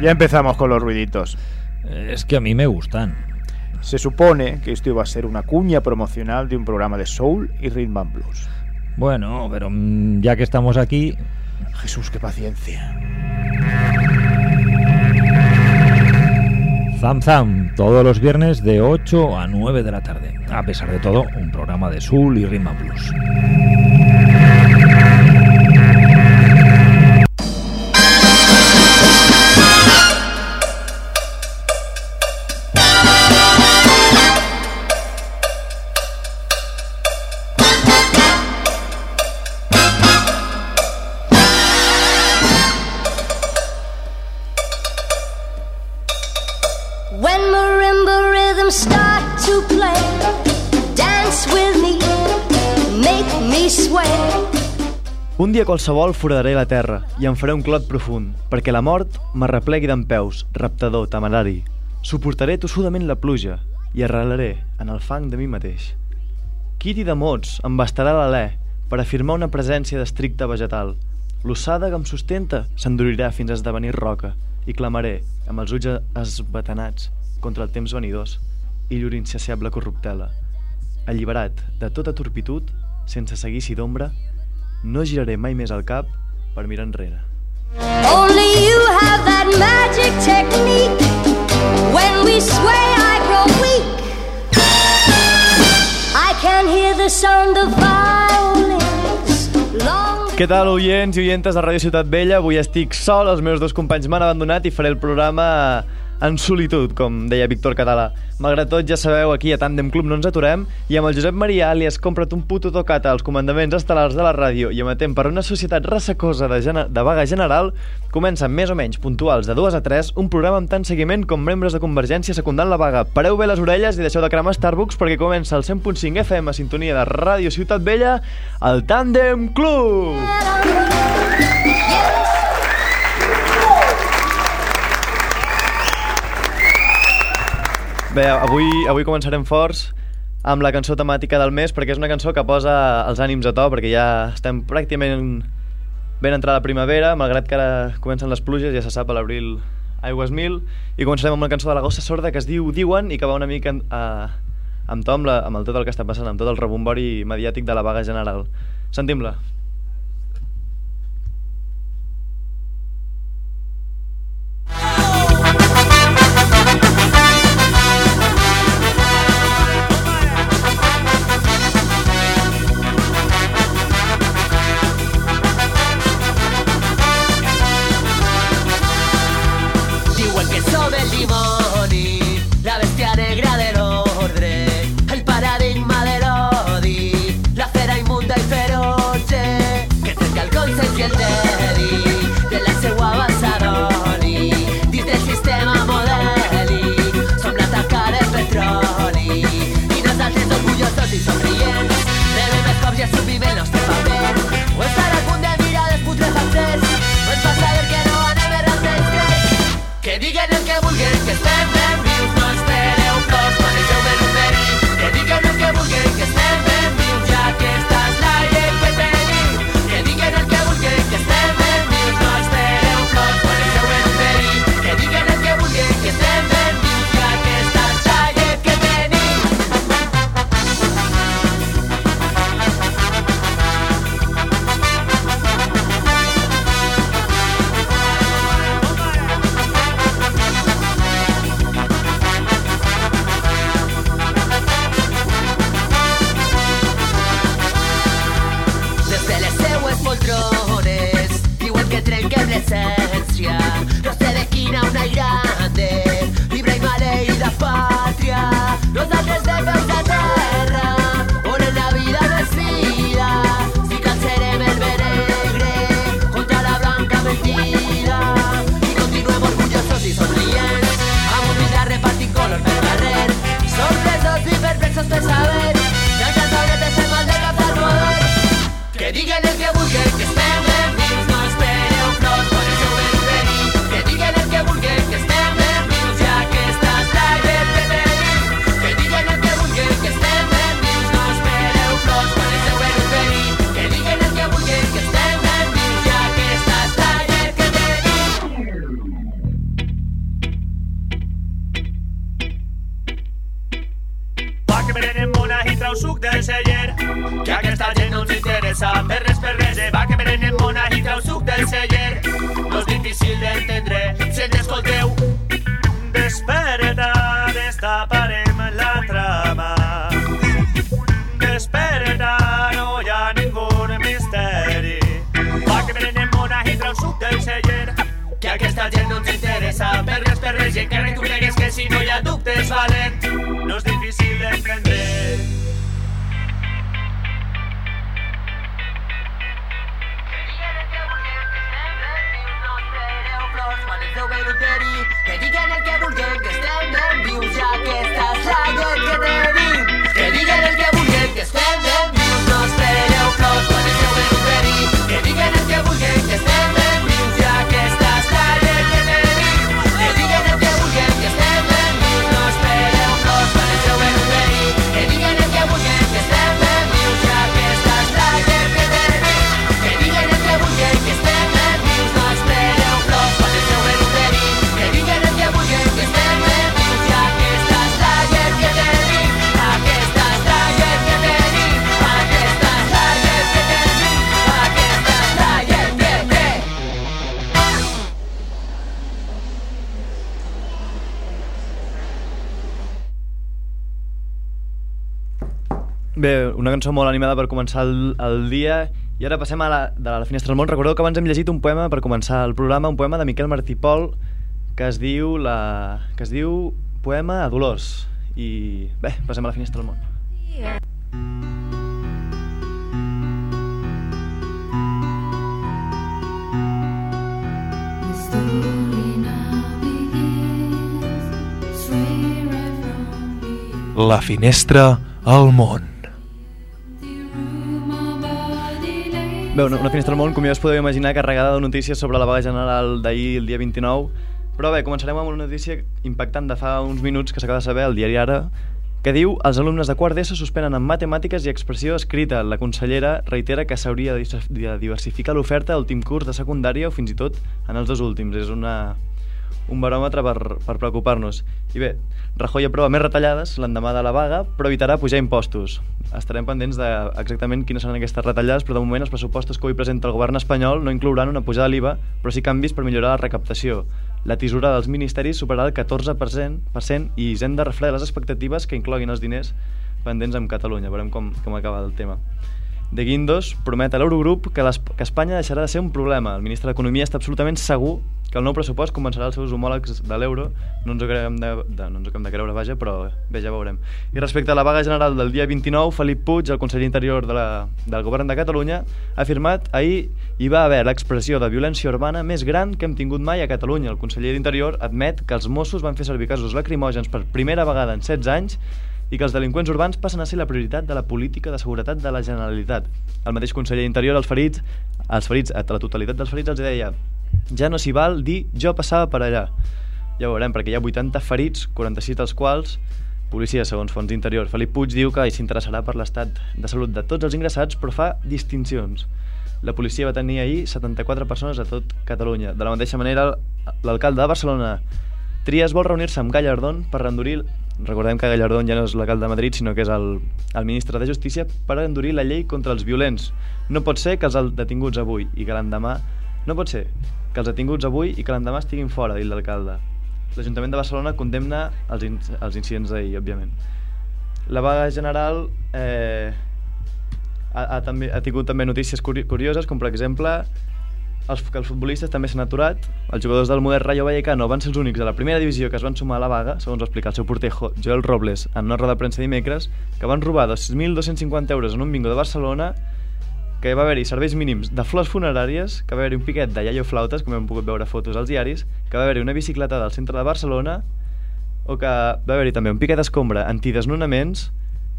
Ya empezamos con los ruiditos. Es que a mí me gustan. Se supone que esto iba a ser una cuña promocional de un programa de soul y rhythm and blues. Bueno, pero mm, ya que estamos aquí... Jesús, qué paciencia. Zam Zam, todos los viernes de 8 a 9 de la tarde. A pesar de todo, un programa de soul y rhythm and blues. Qualsevol foradaré la terra i em faré un clot profund, perquè la mort m'arreplegui d'en peus, raptador, temerari. Suportaré tossudament la pluja i arrelaré en el fang de mi mateix. Quiti de mots em bastarà l'alè per afirmar una presència d'estricte vegetal. L'ossada que em sustenta s'endurirà fins a esdevenir roca i clamaré amb els ulls esbatanats contra el temps venidors i llur insaciable corruptela. Alliberat de tota turpitud, sense seguici d'ombra, no giraré mai més el cap per mirar enrere. Only you have that magic technique. When we sway, I grow weak. I can hear the sound of violins. Long Què tal, oients i oientes de Ràdio Ciutat Vella? Avui estic sol, els meus dos companys m'han abandonat i faré el programa en solitud, com deia Víctor Català. Malgrat tot, ja sabeu, aquí a Tandem Club no ens aturem i amb el Josep Maria, alias Compra't un puto tocat als comandaments estel·lars de la ràdio i amatent per una societat ressecosa de, de vaga general, comencen més o menys puntuals de 2 a 3 un programa amb tant seguiment com membres de Convergència secundant la vaga. Pareu bé les orelles i deixeu de cremar Starbucks perquè comença el 100.5 FM a sintonia de Ràdio Ciutat Vella, el Tandem Club! Bé, avui, avui començarem forts amb la cançó temàtica del mes perquè és una cançó que posa els ànims a to perquè ja estem pràcticament ben entrada la primavera, malgrat que ara comencen les pluges, ja se sap, a l'abril aigües mil, i començarem amb una cançó de la gossa sorda que es diu Diuen i que va una mica a, amb to amb, la, amb el tot el que està passant, amb tot el rebombori mediàtic de la vaga general. Sentim-la. Valent. No és difícil d'entendre. Que diguen el que vulguin, que estem ben vius, ja que és la llet que tenim. Que diguen el que vulguin, que estem ben vius, Bé, una cançó molt animada per començar el, el dia i ara passem a la, de la finestra del món. Recordeu que abans hem llegit un poema per començar el programa, un poema de Miquel Martí Pol que es diu la, que es diu Poema a Dolors. I bé, passem a la finestra del món. La finestra al món. Bé, una, una finestra del món, com ja us podeu imaginar, carregada de notícies sobre la vaga general d'ahir, el dia 29. Però bé, començarem amb una notícia impactant de fa uns minuts que s'acaba de saber al diari Ara, que diu els alumnes de quart d'ESO suspenen en matemàtiques i expressió escrita. La consellera reitera que s'hauria de diversificar l'oferta a l'últim curs de secundària o fins i tot en els dos últims. És una, un baròmetre per, per preocupar-nos. I bé, Rajoy aprova més retallades l'endemà de la vaga, però evitarà pujar impostos. Estarem pendents de exactament quines seran aquestes retallades, però de moment els pressupostos que avui presenta el govern espanyol no inclouran una pujada de l'IVA, però sí canvis per millorar la recaptació. La tisura dels ministeris superarà el 14% per cent i Hisenda refreda les expectatives que incloguin els diners pendents amb Catalunya. Veurem com, com acaba el tema. De Guindos promet a l'Eurogrup que, que Espanya deixarà de ser un problema. El ministre d'Economia està absolutament segur que el nou pressupost convencerà els seus homòlegs de l'euro. No ens ho de, de, no ens ho acabem de creure, vaja, però bé, ja veurem. I respecte a la vaga general del dia 29, Felip Puig, el conseller interior de la, del govern de Catalunya, ha afirmat ahir hi va haver l'expressió de violència urbana més gran que hem tingut mai a Catalunya. El conseller d'Interior admet que els Mossos van fer servir casos lacrimògens per primera vegada en 16 anys i que els delinqüents urbans passen a ser la prioritat de la política de seguretat de la Generalitat. El mateix conseller d'Interior als ferits, als ferits, a la totalitat dels ferits els deia ja no s'hi val dir jo passava per allà. Ja ho veurem, perquè hi ha 80 ferits, 46 dels quals policia, segons fons d'interior. Felip Puig diu que s'interessarà per l'estat de salut de tots els ingressats, però fa distincions. La policia va tenir ahir 74 persones a tot Catalunya. De la mateixa manera, l'alcalde de Barcelona, Trias vol reunir-se amb Gallardón per endurir... Recordem que Gallardón ja no és l'alcalde de Madrid, sinó que és el, el ministre de Justícia, per endurir la llei contra els violents. No pot ser que els detinguts avui i que l'endemà... No pot ser que els detinguts avui i que l'endemà estiguin fora, dit l'alcalde. L'Ajuntament de Barcelona condemna els, in els incidents d'ahir, òbviament. La vaga general eh, ha, ha, també, ha tingut també notícies curi curioses, com per exemple els, que els futbolistes també s'han aturat. Els jugadors del Moder Rayo Vallecano van ser els únics de la primera divisió que es van sumar a la vaga, segons va explicar el seu porter Jo- Joel Robles en una roda de premsa dimecres, que van robar 2.250 euros en un bingo de Barcelona, que va haver-hi serveis mínims de flors funeràries, que va haver-hi un piquet de iaio flautes, com hem pogut veure fotos als diaris, que va haver-hi una bicicleta del centre de Barcelona, o que va haver-hi també un piquet d'escombra antidesnonaments,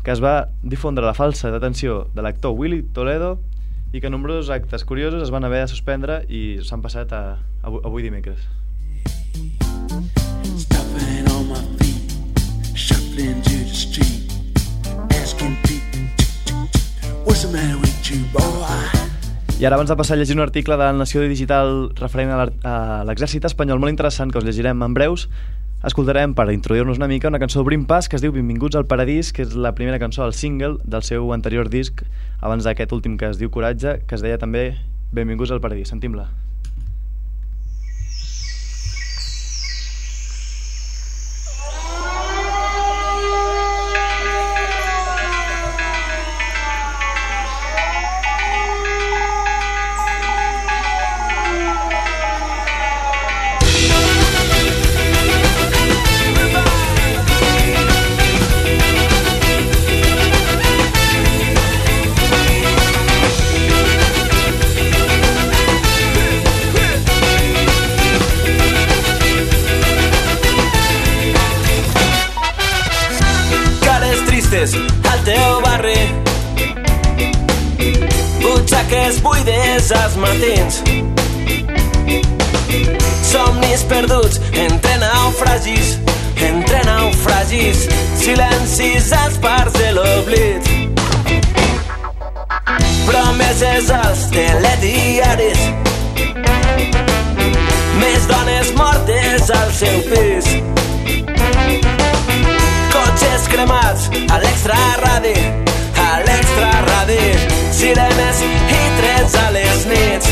que es va difondre la falsa detenció de l'actor Willy Toledo i que nombrosos actes curiosos es van haver de suspendre i s'han passat a, a, avui- dimecres. Stuffing on my feet, shuffling to the street, asking people, what's the matter with you, boy? I ara, abans de passar a llegir un article de la Nació Digital referent a l'exèrcit espanyol molt interessant que us llegirem en breus, escoltarem, per introduir-nos una mica, una cançó de Brim Pass que es diu Benvinguts al Paradís, que és la primera cançó, el single del seu anterior disc, abans d'aquest últim que es diu Coratge, que es deia també Benvinguts al Paradís. Sentim-la. Somnis perduts entre naufragis, entre naufragis, silencis als parts de l'oblit. Promeses als telediaris, més dones mortes al seu pis. Cotxes cremats a l'extraradi, a l'extraradi, sirenes i trets a les nits.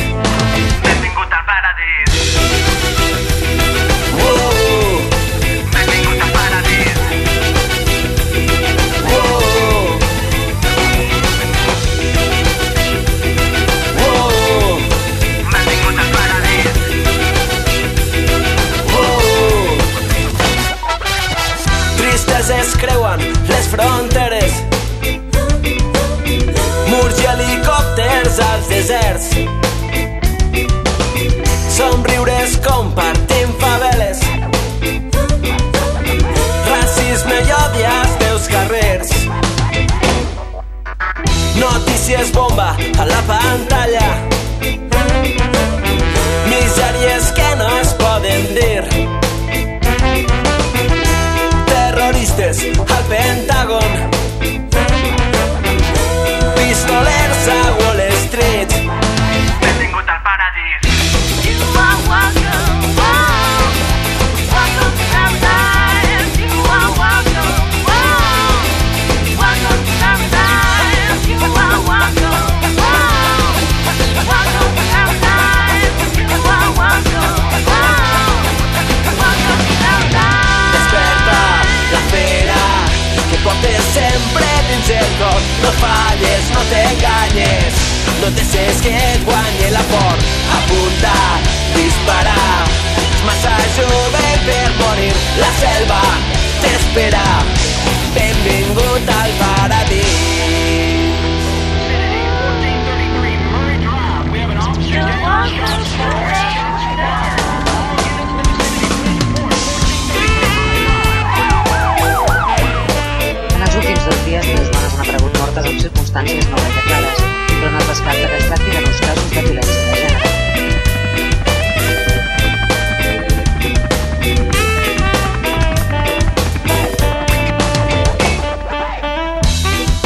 Fronteres. Murs i helicòpters als deserts Somriures compartint faveles. Racisme i odi als teus carrers. Notícies bomba a la pantalla. Misèries que no es poden dir. Terroristes al Pentàgon pistolers a no que et guanyi la por. Apunta, disparar ets massa jove per morir. La selva t'espera. Benvingut al paradís. En els últims dos dies, tres dones han aparegut mortes en circumstàncies no gaire clares, però no es descarta que es tracti de nous casos de violència de gènere.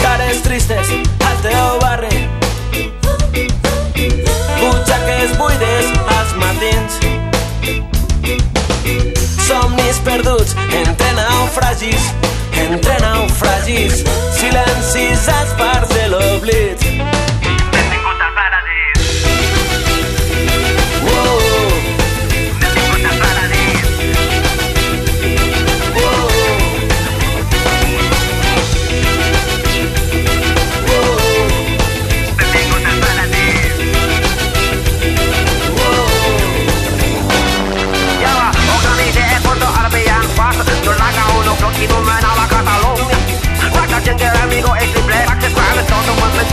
cares tristes al teu barri butxaques buides als matins somnis perduts entre naufragis entre naufragis. Silencis als todo من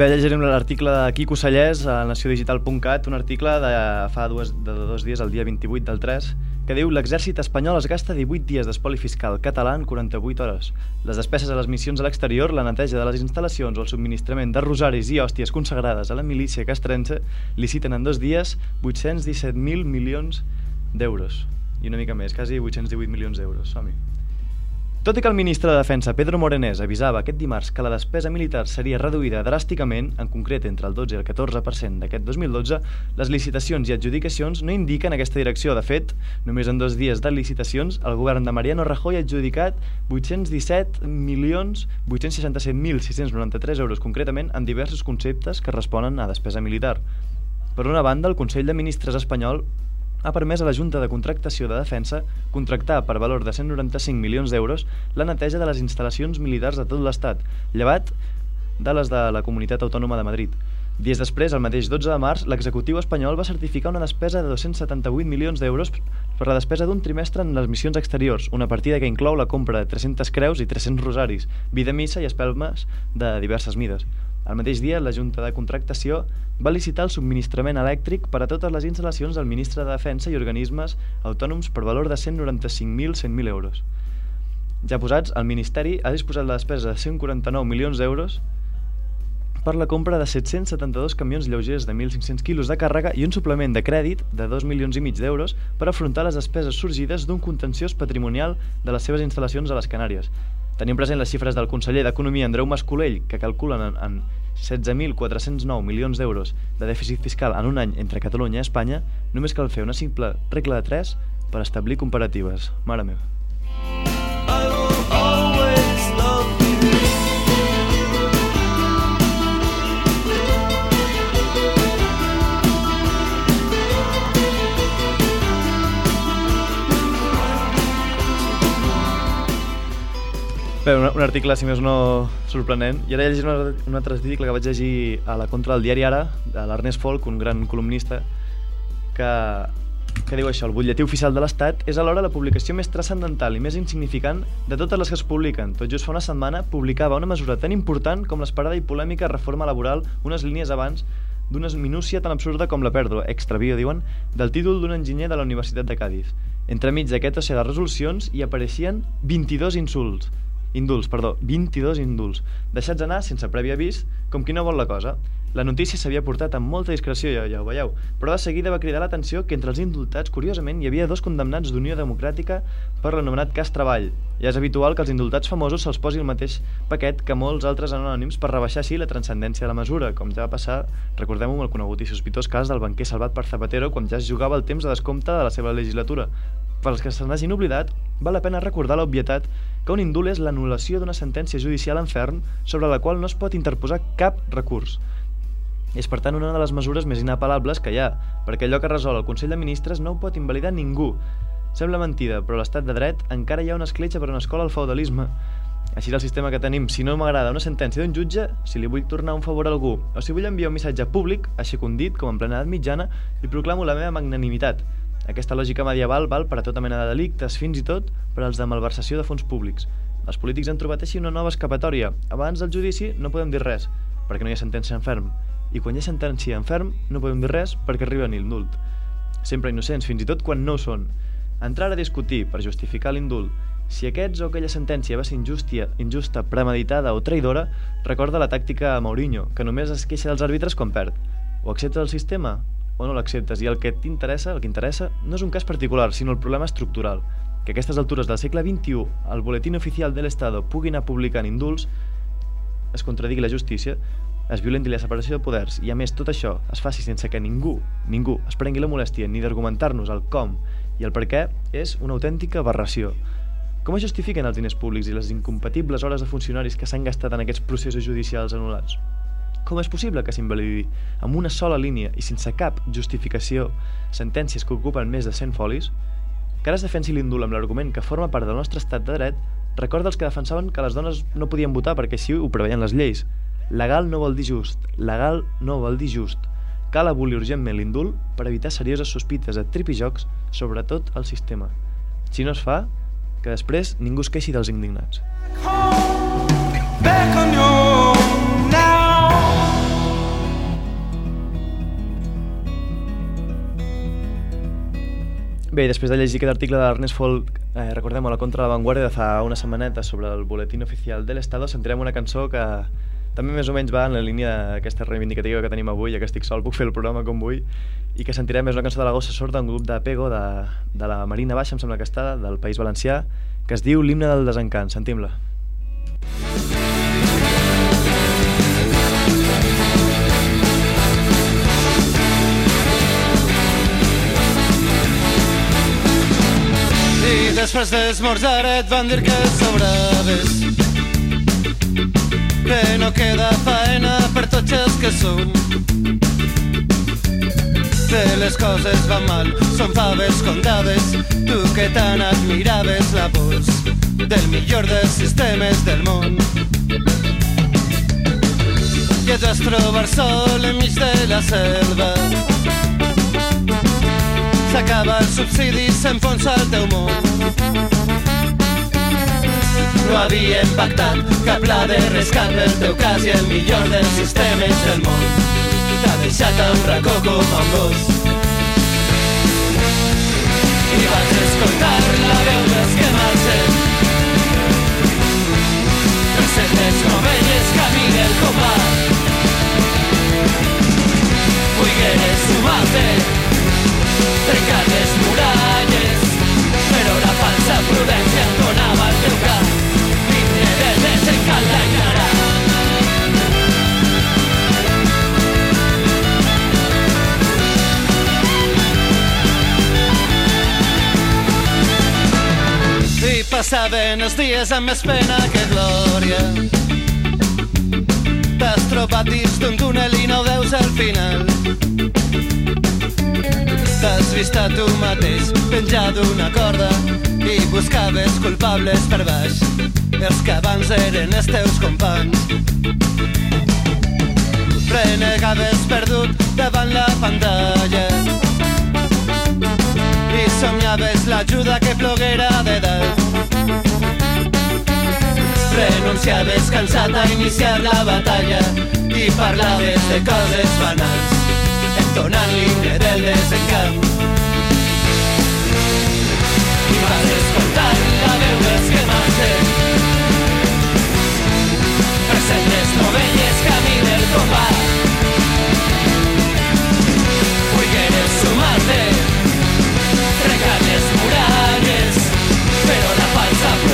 Bé, llegirem l'article de Quico Sallés a naciodigital.cat, un article de fa dues, de dos dies, el dia 28 del 3, que diu l'exèrcit espanyol es gasta 18 dies d'espoli fiscal català en 48 hores. Les despeses a les missions a l'exterior, la neteja de les instal·lacions o el subministrament de rosaris i hòsties consagrades a la milícia castrense li citen en dos dies 817.000 milions d'euros. I una mica més, quasi 818 milions d'euros. Som-hi. Tot i que el ministre de Defensa, Pedro Morenés, avisava aquest dimarts que la despesa militar seria reduïda dràsticament, en concret entre el 12 i el 14% d'aquest 2012, les licitacions i adjudicacions no indiquen aquesta direcció. De fet, només en dos dies de licitacions, el govern de Mariano Rajoy ha adjudicat 817 milions 867.693 euros concretament en diversos conceptes que responen a despesa militar. Per una banda, el Consell de Ministres espanyol ha permès a la Junta de Contractació de Defensa contractar per valor de 195 milions d'euros la neteja de les instal·lacions militars de tot l'Estat, llevat de les de la Comunitat Autònoma de Madrid. Dies després, el mateix 12 de març, l'executiu espanyol va certificar una despesa de 278 milions d'euros per la despesa d'un trimestre en les missions exteriors, una partida que inclou la compra de 300 creus i 300 rosaris, vida missa i espelmes de diverses mides. El mateix dia, la Junta de Contractació va licitar el subministrament elèctric per a totes les instal·lacions del ministre de Defensa i organismes autònoms per valor de 195.100.000 euros. Ja posats, el Ministeri ha disposat la despesa de 149 milions d'euros per la compra de 772 camions lleugers de 1.500 quilos de càrrega i un suplement de crèdit de 2 milions i mig d'euros per afrontar les despeses sorgides d'un contenciós patrimonial de les seves instal·lacions a les Canàries. Tenim present les xifres del conseller d'Economia Andreu Mascolell, que calculen en, en 16.409 milions d'euros de dèficit fiscal en un any entre Catalunya i Espanya, només cal fer una simple regla de 3 per establir comparatives. Mare meva. Bé, un, un article, si més no, sorprenent. I ara llegiré un, un altre article que vaig llegir a la contra del diari Ara, de l'Ernest Folk, un gran columnista, que, que diu això, el butlletí oficial de l'Estat és alhora la publicació més transcendental i més insignificant de totes les que es publiquen. Tot just fa una setmana publicava una mesura tan important com l'esperada i polèmica reforma laboral unes línies abans d'una minúcia tan absurda com la pèrdua, extravio, diuen, del títol d'un enginyer de la Universitat de Cádiz. Entremig d'aquest oceà de resolucions hi apareixien 22 insults, Indults, perdó, 22 indults, deixats anar sense previ avís, com qui no vol la cosa. La notícia s'havia portat amb molta discreció, ja, ja ho veieu, però de seguida va cridar l'atenció que entre els indultats, curiosament, hi havia dos condemnats d'Unió Democràtica per l'anomenat cas Treball. Ja és habitual que els indultats famosos se'ls posi el mateix paquet que molts altres anònims per rebaixar així la transcendència de la mesura, com ja va passar, recordem-ho, el conegut i sospitós cas del banquer salvat per Zapatero quan ja es jugava el temps de descompte de la seva legislatura. Pels que se n'hagin oblidat, val la pena recordar l'obvietat que un indult és l'anul·lació d'una sentència judicial en ferm sobre la qual no es pot interposar cap recurs. És per tant una de les mesures més inapel·lables que hi ha, perquè allò que resol el Consell de Ministres no ho pot invalidar ningú. Sembla mentida, però l'estat de dret encara hi ha una escletxa per una escola al feudalisme. Així és el sistema que tenim. Si no m'agrada una sentència d'un jutge, si li vull tornar un favor a algú, o si vull enviar un missatge públic, aixeco un dit, com en plena edat mitjana, i proclamo la meva magnanimitat. Aquesta lògica medieval val per a tota mena de delictes, fins i tot per als de malversació de fons públics. Els polítics han trobat així una nova escapatòria. Abans del judici no podem dir res, perquè no hi ha sentència en ferm. I quan hi ha sentència en ferm, no podem dir res perquè arriba l'indult. Sempre innocents, fins i tot quan no ho són. Entrar a discutir per justificar l'indult si aquests o aquella sentència va ser injustia, injusta, premeditada o traïdora, recorda la tàctica a Mourinho, que només es queixa dels àrbitres quan perd. O acceptes el sistema o no l'acceptes. I el que t'interessa, el que interessa, no és un cas particular, sinó el problema estructural. Que a aquestes altures del segle XXI el boletín oficial de l'Estado pugui anar publicant indults es contradigui la justícia, es violenti la separació de poders i a més tot això es faci sense que ningú, ningú es prengui la molèstia ni d'argumentar-nos el com i el per què és una autèntica aberració. Com es justifiquen els diners públics i les incompatibles hores de funcionaris que s'han gastat en aquests processos judicials anul·lats? Com és possible que s'invalidi amb una sola línia i sense cap justificació sentències que ocupen més de 100 folis? Que ara es defensi l'indult amb l'argument que forma part del nostre estat de dret recorda els que defensaven que les dones no podien votar perquè així ho preveien les lleis. Legal no vol dir just, legal no vol dir just. Cal abolir urgentment l'indult per evitar serioses sospites de sobre tot el sistema. Si no es fa, que després ningú es queixi dels indignats. Back on your Bé, després de llegir aquest article d'Ernest Folk, eh, recordem a la contra de la Vanguardia de fa una setmaneta sobre el boletín oficial de l'Estado, sentirem una cançó que també més o menys va en la línia d'aquesta reivindicativa que tenim avui, ja que estic sol, puc fer el programa com vull, i que sentirem és una cançó de la Gossa Sorda, un grup de Pego de, de la Marina Baixa, em sembla que està, del País Valencià, que es diu l'himne del desencant. Sentim-la. Després d'esmorzar et van dir que sobraves. Que no queda faena per tots els que som que les coses van mal són faves comptades tu que tant admiraves la voz del millor dels sistemes del món. I et vas trobar sol enmig de la selva. S'acaba el subsidi, s'enfonsa el teu món. No havíem pactat cap pla de rescat pel teu cas i el millor dels sistemes del món. T'ha deixat un racó com un gos. I vaig escoltar la veu dels que marxen. Per set les novelles camí del copat. Vuigueres sumar-te trencar les muralles però la falsa prudència passaven els dies amb més pena que glòria t'has trobat dins d'un túnel i no veus el final T'has vist a tu mateix penjat d'una corda i buscaves culpables per baix els que abans eren els teus companys. Renegaves perdut davant la pantalla i somiaves l'ajuda que ploguera de dalt. Renunciaves cansat a iniciar la batalla i parlaves de coses banals entonant l'himne del desencant. I vas escoltar la veu dels que marxen present les novelles camí del combat.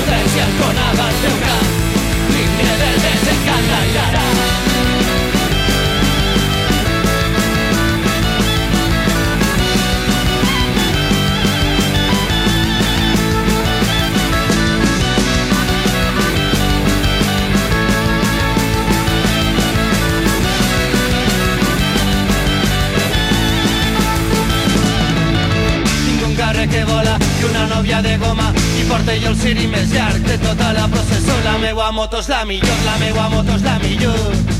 Falsa prudència entonava el teu cap l'himne del desencant l'allarà Tinc un carrer que vola i una nòvia de goma i porta jo el ciri més de tota la processó. La meua moto és la millor, la meua moto és la millor.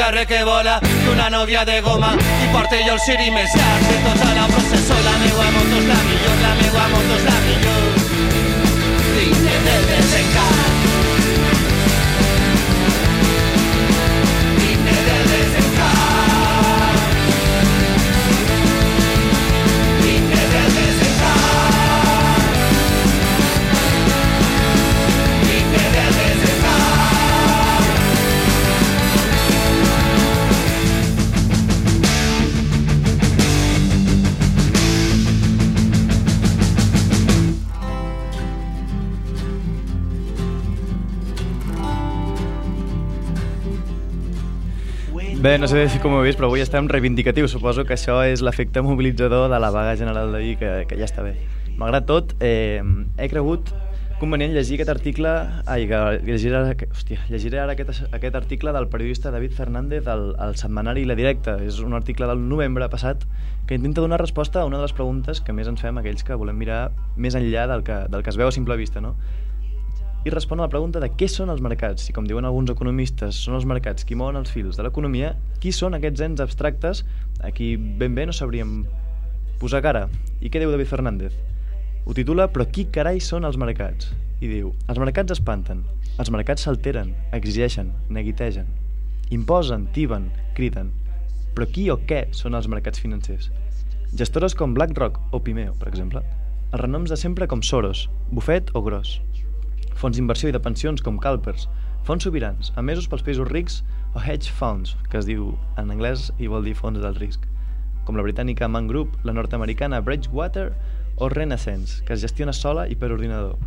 Carrer que vola i una nòvia de goma i porta jo el ciri més llarg de tota la processó. La meua moto la millor, la meua moto és la millor. L'himne Bé, no sé com ho vist, però avui estem reivindicatius. Suposo que això és l'efecte mobilitzador de la vaga general d'ahir, que, que ja està bé. Malgrat tot, eh, he cregut convenient llegir aquest article... Ai, que llegiré ara, hòstia, llegiré ara aquest, aquest article del periodista David Fernández al, al setmanari La Directa. És un article del novembre passat que intenta donar resposta a una de les preguntes que més ens fem aquells que volem mirar més enllà del que, del que es veu a simple vista, no? I respon a la pregunta de què són els mercats. I com diuen alguns economistes, són els mercats qui mouen els fils de l'economia, qui són aquests ens abstractes a qui ben bé no sabríem posar cara. I què diu David Fernández? Ho titula Però qui carai són els mercats? I diu, els mercats espanten, els mercats s'alteren, exigeixen, neguitegen, imposen, tiben, criden. Però qui o què són els mercats financers? Gestores com BlackRock o Pimeo, per exemple. Els renoms de sempre com Soros, Buffet o Gros fons d'inversió i de pensions com CalPERS, fons sobirans, emesos pels països rics o hedge funds, que es diu en anglès i vol dir fons del risc, com la britànica Man Group, la nord-americana Bridgewater o Renaissance, que es gestiona sola i per ordinador.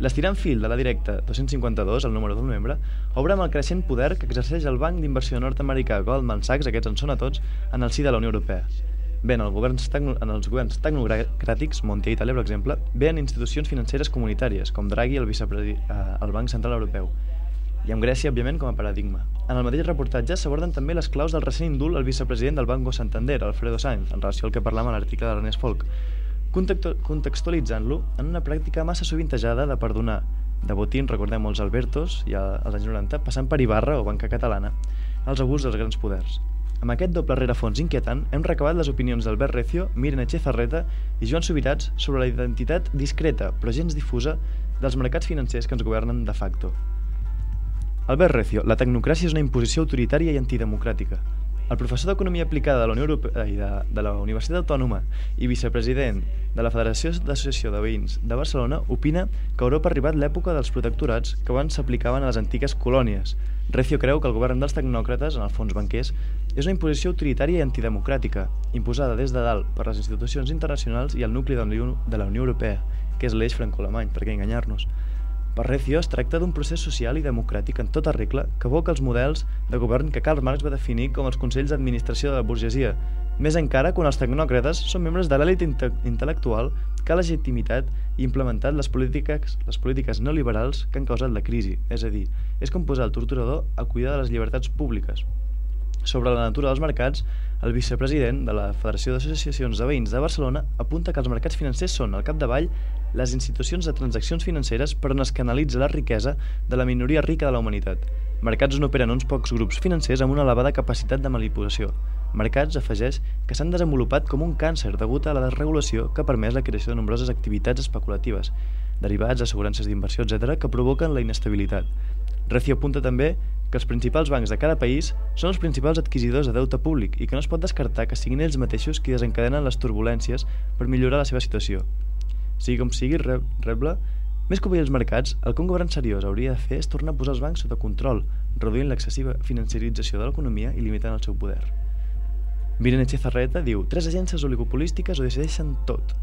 L'estirant fil de la directa 252, el número del membre, obre amb el creixent poder que exerceix el banc d'inversió nord-americà Goldman Sachs, aquests en són a tots, en el si de la Unió Europea. Bé, en, els governs, en els governs tecnocràtics, Monti i Itàlia, per exemple, bé en institucions financeres comunitàries, com Draghi, el, eh, el Banc Central Europeu, i amb Grècia, òbviament, com a paradigma. En el mateix reportatge s'aborden també les claus del recent indult al vicepresident del Banco Santander, Alfredo Sainz, en relació al que parlàvem a l'article de l'Ernest Folk, contextualitzant-lo en una pràctica massa sovintejada de perdonar de Botín, recordem els Albertos, ja als anys 90, passant per Ibarra o Banca Catalana, els abusos dels grans poders. Amb aquest doble rerefons inquietant, hem recabat les opinions d'Albert Recio, Miren Echezarreta i Joan Subirats sobre la identitat discreta, però gens difusa, dels mercats financers que ens governen de facto. Albert Recio, la tecnocràcia és una imposició autoritària i antidemocràtica. El professor d'Economia Aplicada de la Unió Europea de, de la Universitat Autònoma i vicepresident de la Federació d'Associació de Veïns de Barcelona opina que a Europa ha arribat l'època dels protectorats que abans s'aplicaven a les antigues colònies. Recio creu que el govern dels tecnòcrates, en el fons banquers, és una imposició autoritària i antidemocràtica, imposada des de dalt per les institucions internacionals i el nucli de la Unió, de la Unió Europea, que és l'eix franco-alemany, per què enganyar-nos. Per Recio es tracta d'un procés social i democràtic en tota regla que evoca els models de govern que Karl Marx va definir com els consells d'administració de la burgesia, més encara quan els tecnòcrates són membres de l'elit inte intel·lectual que ha legitimitat i implementat les polítiques, les polítiques neoliberals que han causat la crisi, és a dir, és com posar el torturador a cuidar de les llibertats públiques. Sobre la natura dels mercats, el vicepresident de la Federació d'Associacions de Veïns de Barcelona apunta que els mercats financers són, al capdavall, les institucions de transaccions financeres per on es canalitza la riquesa de la minoria rica de la humanitat. Mercats on operen uns pocs grups financers amb una elevada capacitat de manipulació. Mercats, afegeix, que s'han desenvolupat com un càncer degut a la desregulació que ha permès la creació de nombroses activitats especulatives, derivats, assegurances d'inversió, etc., que provoquen la inestabilitat. Recio apunta també que els principals bancs de cada país són els principals adquisidors de deute públic i que no es pot descartar que siguin ells mateixos qui desencadenen les turbulències per millorar la seva situació. Sigui com sigui, re reble, més que obrir els mercats, el que un govern seriós hauria de fer és tornar a posar els bancs sota control, reduint l'excessiva financerització de l'economia i limitant el seu poder. Miren Echezarreta diu Tres agències oligopolístiques ho decideixen tot.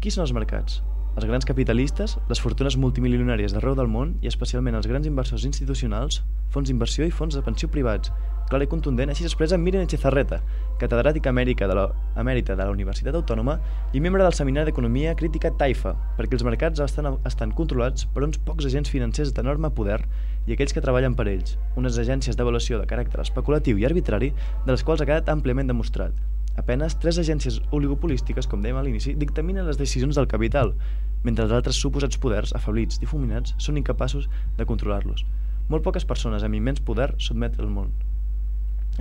Qui són els mercats? Els grans capitalistes, les fortunes multimilionàries d'arreu del món i especialment els grans inversors institucionals, fons d'inversió i fons de pensió privats. Clar i contundent, així s'expressa Miren Echezarreta, catedràtica amèrica de la, emèrita de la Universitat Autònoma i membre del Seminari d'Economia Crítica TAIFA, perquè els mercats estan, estan controlats per uns pocs agents financers d'enorme poder i aquells que treballen per ells, unes agències d'avaluació de caràcter especulatiu i arbitrari de les quals ha quedat àmpliament demostrat. Apenes tres agències oligopolístiques, com dèiem a l'inici, dictaminen les decisions del capital, mentre els altres suposats poders, afablits, difuminats, són incapaços de controlar-los. Molt poques persones amb immens poder sotmeten el món.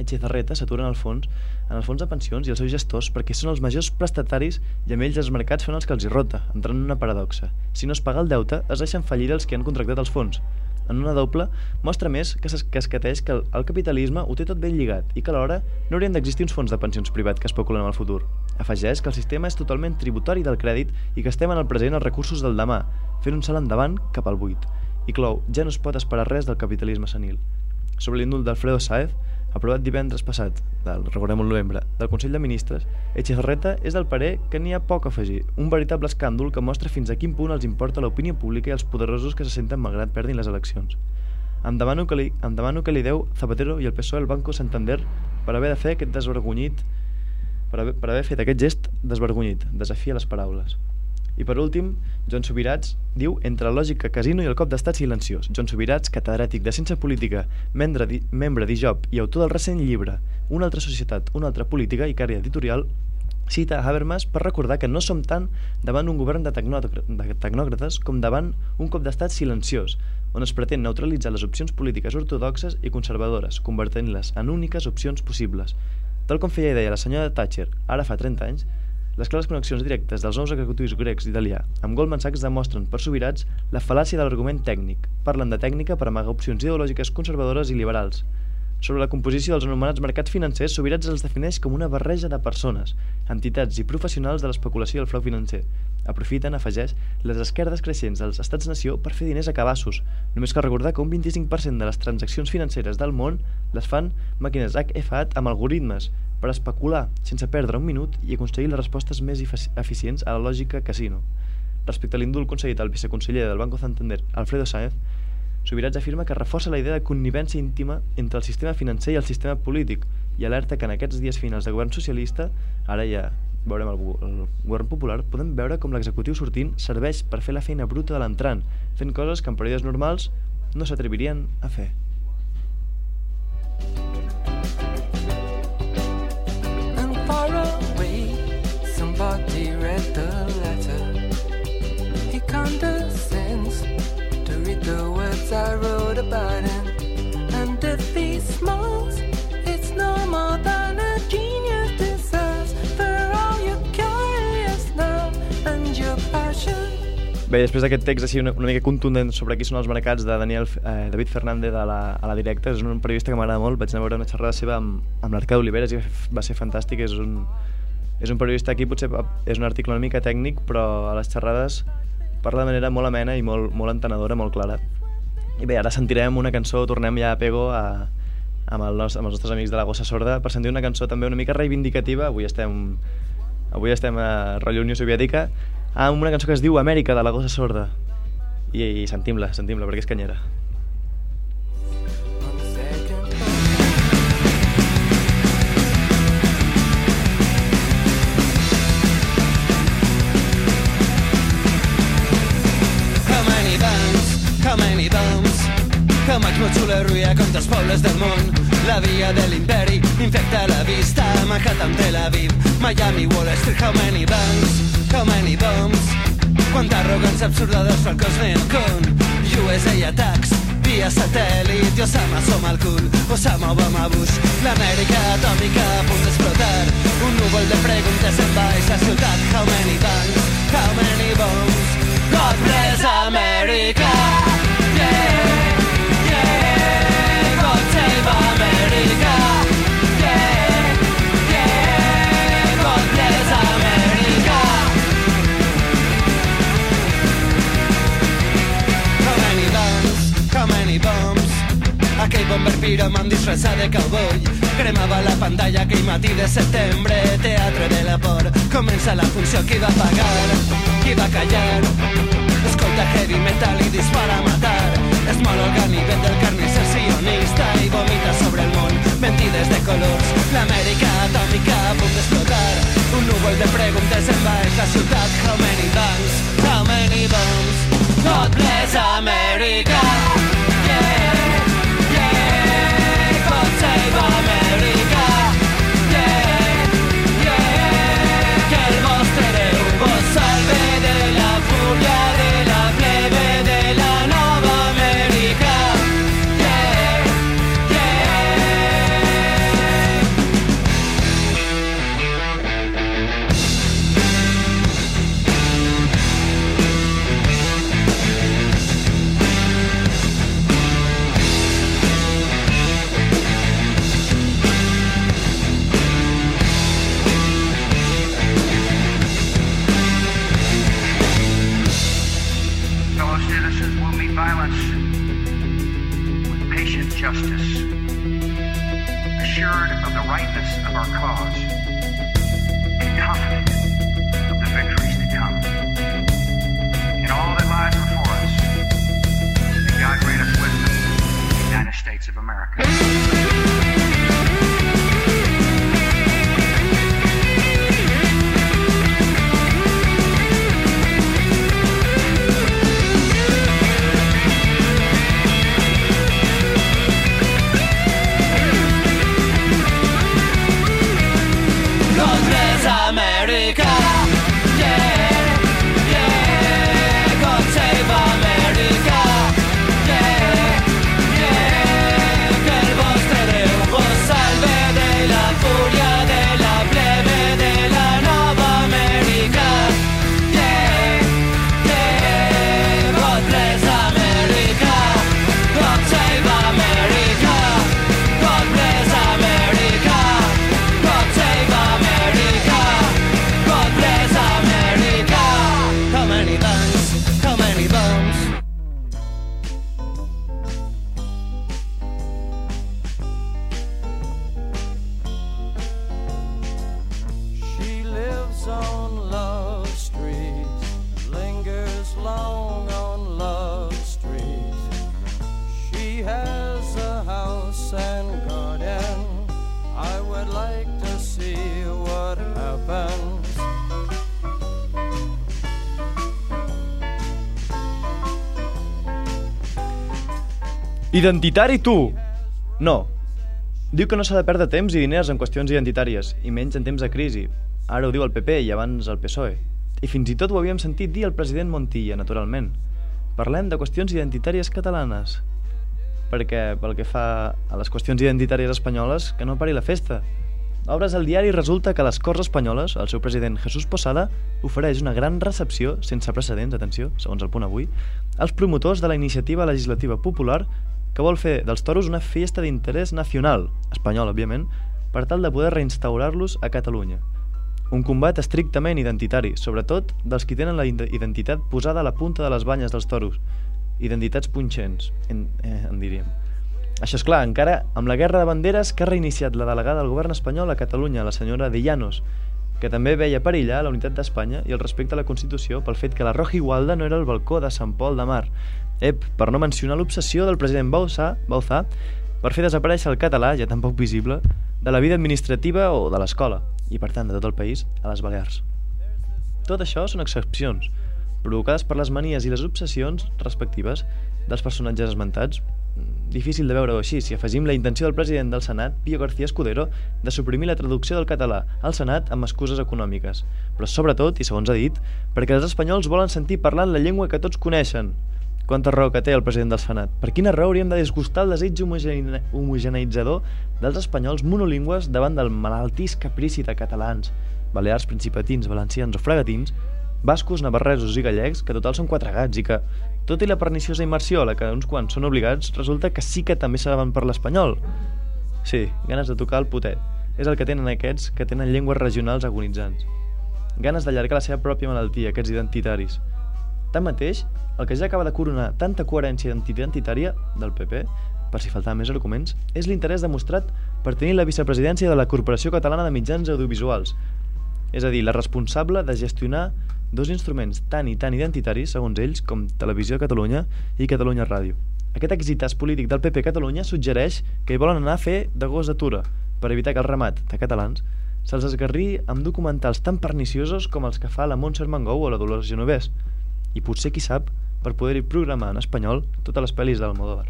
Echezarreta s'atura en el fons en els fons de pensions i els seus gestors perquè són els majors prestataris i amb ells els mercats fan els que els hi rota, entrant en una paradoxa. Si no es paga el deute, es deixen fallir els que han contractat els fons. En una doble, mostra més que, es, que el, capitalisme ho té tot ben lligat i que alhora no haurien d'existir uns fons de pensions privats que especulen amb el futur. Afegeix que el sistema és totalment tributari del crèdit i que estem en el present els recursos del demà, fent un salt endavant cap al buit. I clou, ja no es pot esperar res del capitalisme senil. Sobre l'indult d'Alfredo Saez, aprovat divendres passat, del, recordem el novembre, del Consell de Ministres, Echezarreta és del parer que n'hi ha poc a afegir, un veritable escàndol que mostra fins a quin punt els importa l'opinió pública i els poderosos que se senten malgrat perdin les eleccions. Em demano que li, em demano que li deu Zapatero i el PSOE al Banco Santander per haver de fer aquest desvergonyit per haver, per haver fet aquest gest desvergonyit, desafia les paraules. I per últim, Joan Subirats diu entre lògica casino i el cop d'estat silenciós. Joan Subirats, catedràtic de Ciència Política, membre, membre d'IJOP i autor del recent llibre Una altra societat, una altra política i cària editorial, cita Habermas per recordar que no som tant davant un govern de, de tecnòcrates com davant un cop d'estat silenciós, on es pretén neutralitzar les opcions polítiques ortodoxes i conservadores, convertint-les en úniques opcions possibles. Tal com feia idea la senyora Thatcher ara fa 30 anys, les clares connexions directes dels nous executius grecs d'italià amb Goldman Sachs demostren per sobirats la fal·làcia de l'argument tècnic. Parlen de tècnica per amagar opcions ideològiques conservadores i liberals. sobre la composició dels anomenats mercats financers, Subirats els defineix com una barreja de persones, entitats i professionals de l'especulació i el frau financer. Aprofiten, afegeix, les esquerdes creixents dels estats-nació per fer diners a cabassos. Només cal recordar que un 25% de les transaccions financeres del món les fan màquines HFAT amb algoritmes per especular sense perdre un minut i aconseguir les respostes més efici- eficients a la lògica casino. Respecte a l'indult concedit al viceconseller del Banco Santander, Alfredo Sáenz, Subirats afirma que reforça la idea de connivència íntima entre el sistema financer i el sistema polític i alerta que en aquests dies finals de govern socialista, ara ja veurem el, el govern popular, podem veure com l'executiu sortint serveix per fer la feina bruta de l'entrant, fent coses que en períodes normals no s'atrevirien a fer. Bé, després d'aquest text així una, una mica contundent sobre qui són els mercats de Daniel, eh, David Fernández a la, a la directa, és un periodista que m'agrada molt, vaig anar a veure una xerrada seva amb, amb l'Arcadi Oliveres i va ser fantàstic, és un, és un periodista aquí, potser és un article una mica tècnic, però a les xerrades parla de manera molt amena i molt, molt entenedora, molt clara. I bé, ara sentirem una cançó, tornem ja a Pego a, amb, el nos, amb els nostres amics de la Gossa Sorda per sentir una cançó també una mica reivindicativa, avui estem avui estem a rotllo Unió Soviètica amb una cançó que es diu Amèrica de la Gossa Sorda. I, i sentim-la, sentim-la perquè és canyera. How many bombs How much more to la ruïa contra els pobles del món La via de l'imperi infecta la vista. Manhattan, Tel Aviv, Miami, Wall Street How many bands, how many bombs? Quanta arrogància absurda dels falcons neocon USA attacks via satèl·lit. Osama som al cul. Osama, Obama, Bush. L'Amèrica atòmica a punt d'explotar. Un núvol de preguntes envaeix la ciutat. How many banks, how many bombs? God bless America piròman disfressat de cowboy Cremava la pantalla aquell matí de setembre Teatre de la por Comença la funció, qui va pagar? Qui va callar? Escolta heavy metal i dispara a matar Es mol el ganivet del carnisser sionista I vomita sobre el món mentides de colors L'Amèrica atòmica a punt d'explotar Un núvol de preguntes envaeix la ciutat How many banks? How many bombs? God bless America Identitari tu! No. Diu que no s'ha de perdre temps i diners en qüestions identitàries, i menys en temps de crisi. Ara ho diu el PP i abans el PSOE. I fins i tot ho havíem sentit dir el president Montilla, naturalment. Parlem de qüestions identitàries catalanes. Perquè, pel que fa a les qüestions identitàries espanyoles, que no pari la festa. Obres al diari resulta que les Corts Espanyoles, el seu president Jesús Posada ofereix una gran recepció, sense precedents, atenció, segons el punt avui, als promotors de la iniciativa legislativa popular que vol fer dels toros una festa d'interès nacional, espanyol, òbviament, per tal de poder reinstaurar-los a Catalunya. Un combat estrictament identitari, sobretot dels qui tenen la ide- identitat posada a la punta de les banyes dels toros. Identitats punxents, en, eh, en diríem. Això és clar, encara amb la guerra de banderes que ha reiniciat la delegada del govern espanyol a Catalunya, la senyora de Llanos, que també veia perillar la unitat d'Espanya i el respecte a la Constitució pel fet que la Roja Igualda no era el balcó de Sant Pol de Mar. Ep, per no mencionar l'obsessió del president Bauzá, Bauzá per fer desaparèixer el català, ja tan poc visible, de la vida administrativa o de l'escola, i per tant de tot el país, a les Balears. Tot això són excepcions, provocades per les manies i les obsessions respectives dels personatges esmentats. Difícil de veure-ho així si afegim la intenció del president del Senat, Pío García Escudero, de suprimir la traducció del català al Senat amb excuses econòmiques. Però sobretot, i segons ha dit, perquè els espanyols volen sentir parlant la llengua que tots coneixen. Quanta raó que té el president del Senat. Per quina raó hauríem de disgustar el desig homogene homogeneitzador dels espanyols monolingües davant del malaltís caprici de catalans, balears, principatins, valencians o fregatins, bascos, navarresos i gallecs, que total són quatre gats i que, tot i la perniciosa immersió a la que uns quants són obligats, resulta que sí que també saben per l'espanyol. Sí, ganes de tocar el potet. És el que tenen aquests que tenen llengües regionals agonitzants. Ganes d'allargar la seva pròpia malaltia, aquests identitaris. Tanmateix, el que ja acaba de coronar tanta coherència identitària del PP, per si faltaven més arguments, és l'interès demostrat per tenir la vicepresidència de la Corporació Catalana de Mitjans Audiovisuals, és a dir, la responsable de gestionar dos instruments tan i tan identitaris, segons ells, com Televisió de Catalunya i Catalunya Ràdio. Aquest exitàs polític del PP Catalunya suggereix que hi volen anar a fer de gos d'atura per evitar que el ramat de catalans se'ls esgarri amb documentals tan perniciosos com els que fa la Montse Armengou o la Dolors Genovès i potser, qui sap, per poder-hi programar en espanyol totes les pel·lis d'Almodóvar.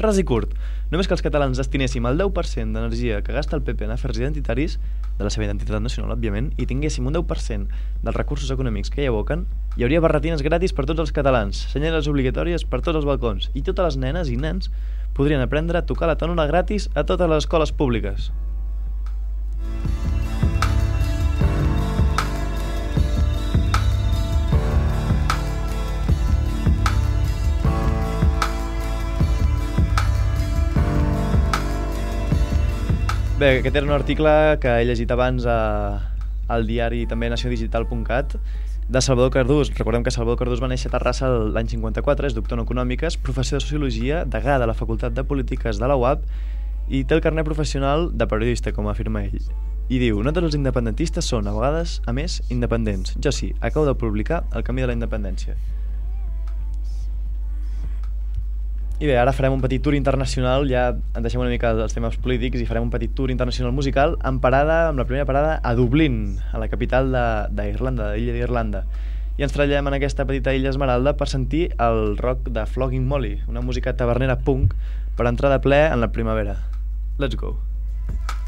Ras i curt, només que els catalans destinéssim el 10% d'energia que gasta el PP en afers identitaris, de la seva identitat nacional, òbviament, i tinguéssim un 10% dels recursos econòmics que hi aboquen, hi hauria barretines gratis per tots els catalans, senyales obligatòries per tots els balcons, i totes les nenes i nens podrien aprendre a tocar la tònora gratis a totes les escoles públiques. Bé, aquest era un article que he llegit abans a, al diari també naciodigital.cat de Salvador Cardús. Recordem que Salvador Cardús va néixer a Terrassa l'any 54, és doctor en Econòmiques, professor de Sociologia, degà de la Facultat de Polítiques de la UAP i té el carnet professional de periodista, com afirma ell. I diu, no tots els independentistes són, a vegades, a més, independents. Jo sí, acabo de publicar El camí de la independència. I bé, ara farem un petit tour internacional, ja en deixem una mica els temes polítics i farem un petit tour internacional musical amb parada, amb la primera parada a Dublín, a la capital de- d'Irlanda, de, l'illa d'Irlanda. I ens trallem en aquesta petita illa Esmeralda per sentir el rock de Flogging Molly, una música tavernera punk per entrar de ple en la primavera. Let's go. Must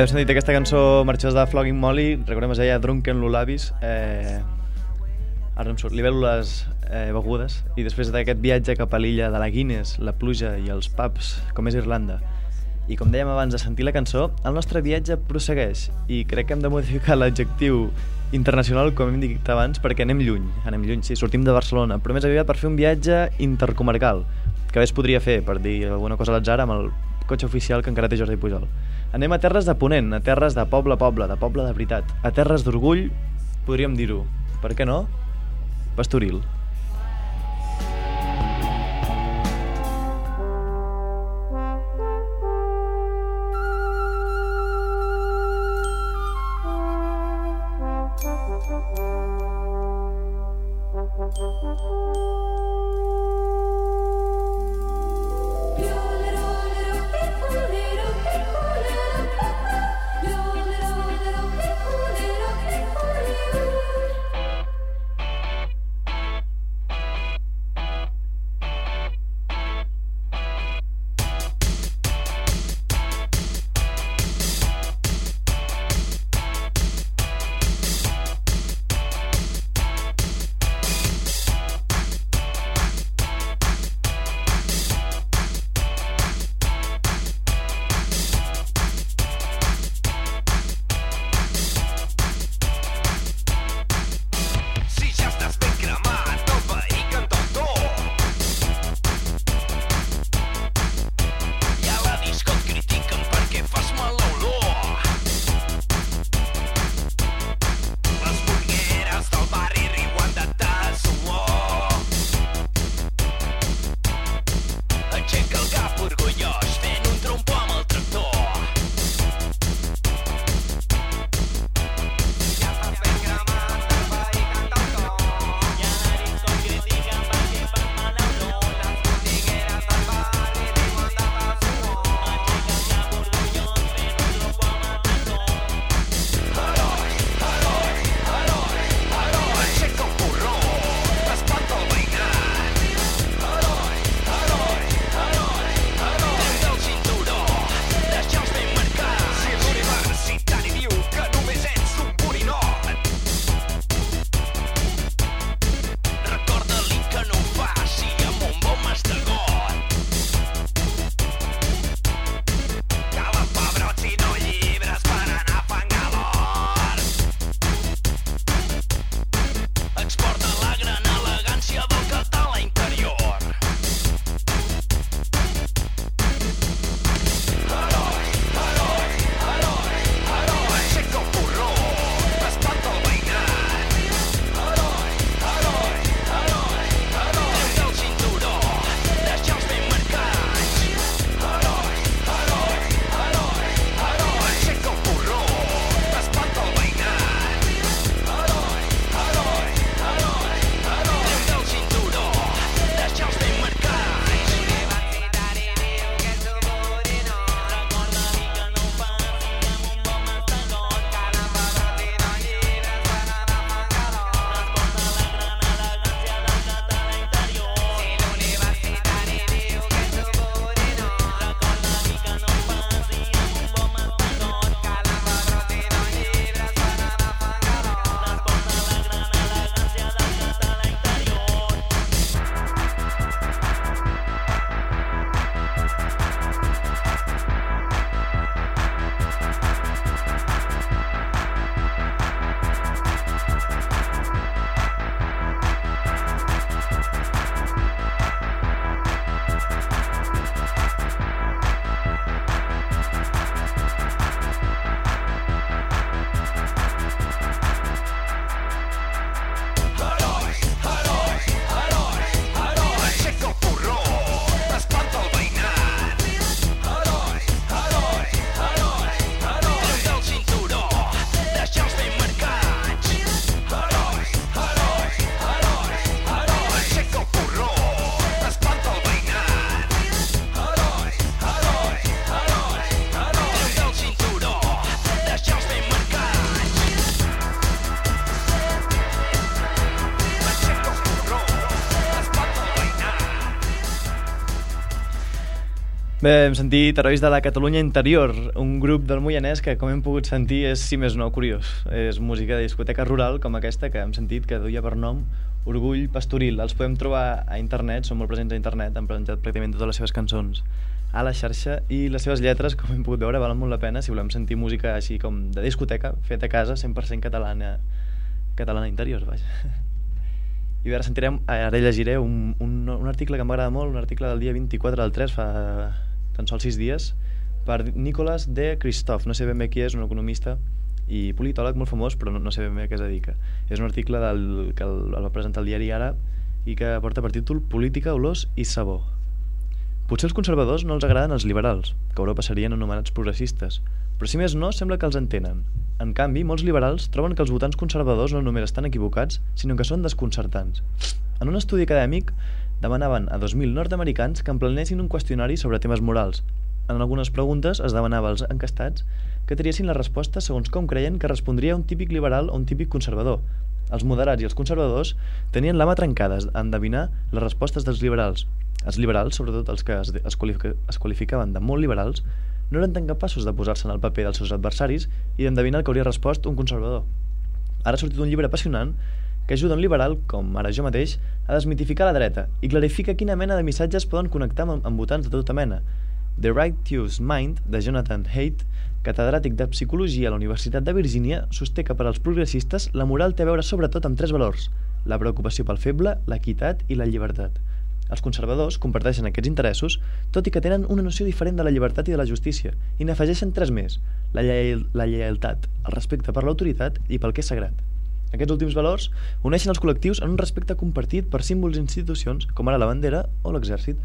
Bé, heu sentit aquesta cançó marxós de Flogging Molly, recordem es deia Drunken Lullabies, eh, ara em surt, libèl·lules eh, begudes, i després d'aquest viatge cap a l'illa de la Guinness, la pluja i els pubs, com és Irlanda. I com dèiem abans de sentir la cançó, el nostre viatge prossegueix, i crec que hem de modificar l'adjectiu internacional, com hem dit abans, perquè anem lluny, anem lluny, sí, sortim de Barcelona, però més aviat per fer un viatge intercomarcal, que bé es podria fer, per dir alguna cosa a l'atzar, amb el cotxe oficial que encara té Jordi Pujol. Anem a terres de Ponent, a terres de poble a poble, de poble de veritat, a terres d'orgull, podríem dir-ho. Per què no? Pastoril. Bé, hem sentit Herois de la Catalunya Interior, un grup del Moianès que, com hem pogut sentir, és, si més no, curiós. És música de discoteca rural com aquesta que hem sentit que duia per nom Orgull Pastoril. Els podem trobar a internet, són molt presents a internet, han presentat pràcticament totes les seves cançons a la xarxa i les seves lletres, com hem pogut veure, valen molt la pena si volem sentir música així com de discoteca, feta a casa, 100% catalana, catalana interior, vaja. I ara sentirem, ara llegiré un, un, un article que m'agrada molt, un article del dia 24 del 3, fa tan sols 6 dies, per Nicolas de Christophe. No sé ben bé qui és, un economista i politòleg molt famós, però no, no sé ben bé a què es dedica. És un article del, que el, el va presentar el diari Ara i que porta per títol Política, olors i sabor. Potser els conservadors no els agraden els liberals, que a Europa serien anomenats progressistes, però si més no, sembla que els entenen. En canvi, molts liberals troben que els votants conservadors no només estan equivocats, sinó que són desconcertants. En un estudi acadèmic, demanaven a 2.000 nord-americans que emplenessin un qüestionari sobre temes morals. En algunes preguntes es demanava als encastats que triessin la resposta segons com creien que respondria un típic liberal o un típic conservador. Els moderats i els conservadors tenien la mà trencada a endevinar les respostes dels liberals. Els liberals, sobretot els que es, es, qualifica, es qualificaven de molt liberals, no eren tan capaços de posar-se en el paper dels seus adversaris i d'endevinar el que hauria respost un conservador. Ara ha sortit un llibre apassionant que ajuda un liberal, com ara jo mateix, a desmitificar la dreta i clarifica quina mena de missatges poden connectar amb, amb votants de tota mena. The Righteous Mind, de Jonathan Haidt, catedràtic de Psicologia a la Universitat de Virgínia, sosté que per als progressistes la moral té a veure sobretot amb tres valors, la preocupació pel feble, l'equitat i la llibertat. Els conservadors comparteixen aquests interessos, tot i que tenen una noció diferent de la llibertat i de la justícia, i n'afegeixen tres més, la, llei la lleialtat, el respecte per l'autoritat i pel que és sagrat. Aquests últims valors uneixen els col·lectius en un respecte compartit per símbols i institucions, com ara la bandera o l'exèrcit.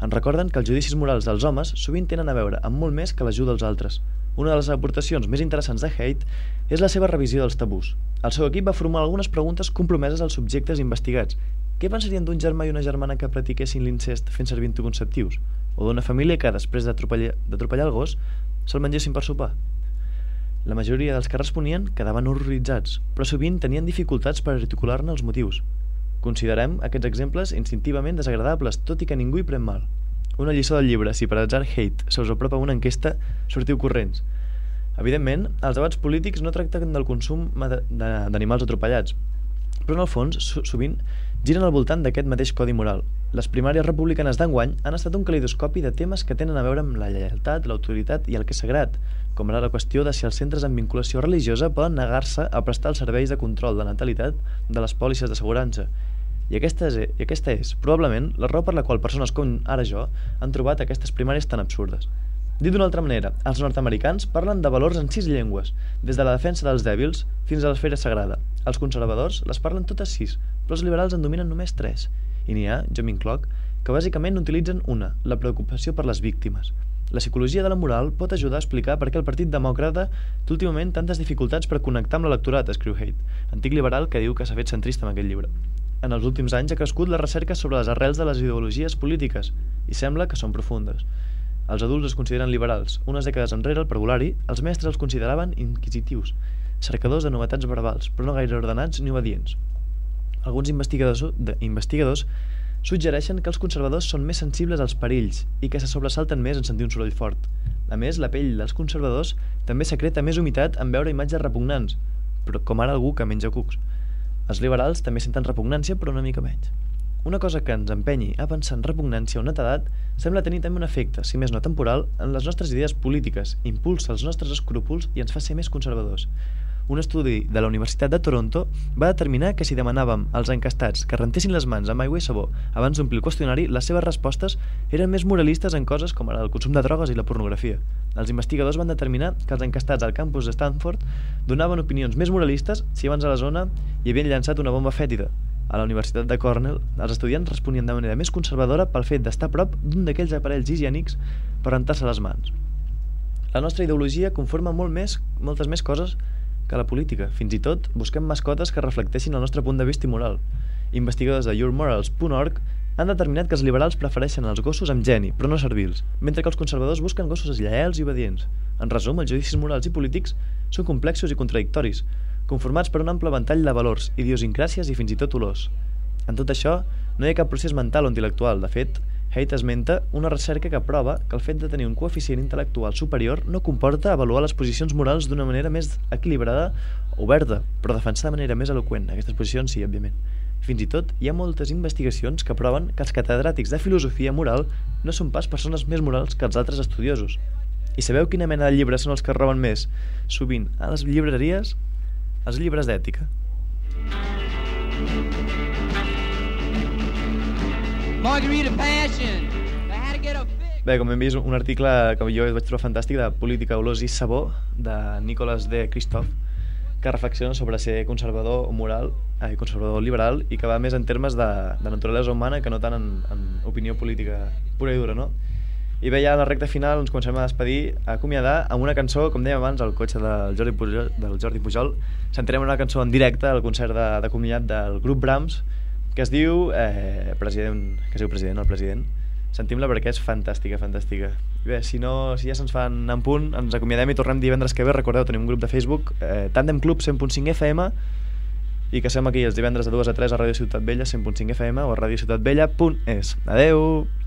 Ens recorden que els judicis morals dels homes sovint tenen a veure amb molt més que l'ajuda als altres. Una de les aportacions més interessants de Haidt és la seva revisió dels tabús. El seu equip va formar algunes preguntes compromeses als subjectes investigats. Què pensarien d'un germà i una germana que practiquessin l'incest fent servir anticonceptius? O d'una família que, després d'atropellar el gos, se'l mengessin per sopar? La majoria dels que responien quedaven horroritzats, però sovint tenien dificultats per articular-ne els motius. Considerem aquests exemples instintivament desagradables, tot i que ningú hi pren mal. Una lliçó del llibre, si per atzar hate se us apropa una enquesta, sortiu corrents. Evidentment, els debats polítics no tracten del consum d'animals atropellats, però en el fons, so- sovint, giren al voltant d'aquest mateix codi moral. Les primàries republicanes d'enguany han estat un calidoscopi de temes que tenen a veure amb la lleialtat, l'autoritat i el que és sagrat, com ara la qüestió de si els centres amb vinculació religiosa poden negar-se a prestar els serveis de control de natalitat de les pòlisses d'assegurança. I aquesta, és, I aquesta és, probablement, la raó per la qual persones com ara jo han trobat aquestes primàries tan absurdes. Dit d'una altra manera, els nord-americans parlen de valors en sis llengües, des de la defensa dels dèbils fins a l'esfera sagrada. Els conservadors les parlen totes sis, però els liberals en dominen només tres. I n'hi ha, jo m'incloc, que bàsicament utilitzen una, la preocupació per les víctimes. La psicologia de la moral pot ajudar a explicar per què el Partit Demòcrata té últimament tantes dificultats per connectar amb l'electorat, escriu Haidt, antic liberal que diu que s'ha fet centrista amb aquest llibre. En els últims anys ha crescut la recerca sobre les arrels de les ideologies polítiques i sembla que són profundes. Els adults es consideren liberals. Unes dècades enrere, el parvulari, els mestres els consideraven inquisitius, cercadors de novetats verbals, però no gaire ordenats ni obedients. Alguns investigadors, de, investigadors suggereixen que els conservadors són més sensibles als perills i que se sobresalten més en sentir un soroll fort. A més, la pell dels conservadors també secreta més humitat en veure imatges repugnants, però com ara algú que menja cucs. Els liberals també senten repugnància, però una mica menys. Una cosa que ens empenyi a pensar en repugnància a una edat sembla tenir també un efecte, si més no temporal, en les nostres idees polítiques, impulsa els nostres escrúpols i ens fa ser més conservadors. Un estudi de la Universitat de Toronto va determinar que si demanàvem als encastats que rentessin les mans amb aigua i sabó abans d'omplir el qüestionari, les seves respostes eren més moralistes en coses com ara el consum de drogues i la pornografia. Els investigadors van determinar que els encastats al campus de Stanford donaven opinions més moralistes si abans a la zona hi havien llançat una bomba fètida. A la Universitat de Cornell, els estudiants responien de manera més conservadora pel fet d'estar a prop d'un d'aquells aparells higiènics per rentar-se les mans. La nostra ideologia conforma molt més, moltes més coses que la política. Fins i tot busquem mascotes que reflecteixin el nostre punt de vista i moral. Investigadors de yourmorals.org han determinat que els liberals prefereixen els gossos amb geni, però no servils, mentre que els conservadors busquen gossos lleials i obedients. En resum, els judicis morals i polítics són complexos i contradictoris, conformats per un ample ventall de valors, idiosincràcies i fins i tot olors. En tot això, no hi ha cap procés mental o intel·lectual. De fet, Haidt esmenta una recerca que prova que el fet de tenir un coeficient intel·lectual superior no comporta avaluar les posicions morals d'una manera més equilibrada oberta, però defensar de manera més eloqüent. Aquestes posicions sí, òbviament. Fins i tot hi ha moltes investigacions que proven que els catedràtics de filosofia moral no són pas persones més morals que els altres estudiosos. I sabeu quina mena de llibres són els que roben més? Sovint, a les llibreries, els llibres d'ètica. Margarita Passion. Bé, com hem vist, un article que jo vaig trobar fantàstic de Política, olors i sabó, de Nicolas de Christoph, que reflexiona sobre ser conservador o moral, eh, conservador liberal, i que va més en termes de, de naturalesa humana que no tant en, en opinió política pura i dura, no? I bé, ja a la recta final ens comencem a despedir, a acomiadar amb una cançó, com dèiem abans, al cotxe del Jordi Pujol, del Jordi Pujol. sentirem una cançó en directe al concert de, de del grup Brahms, que es diu eh, president, que es diu president, el president. Sentim-la perquè és fantàstica, fantàstica. Bé, si, no, si ja se'ns fan en punt, ens acomiadem i tornem divendres que ve. Recordeu, tenim un grup de Facebook, eh, Tandem Club 100.5 FM, i que som aquí els divendres de 2 a 3 a Ràdio Ciutat Vella 100.5 FM o a radiociutatvella.es. Adeu!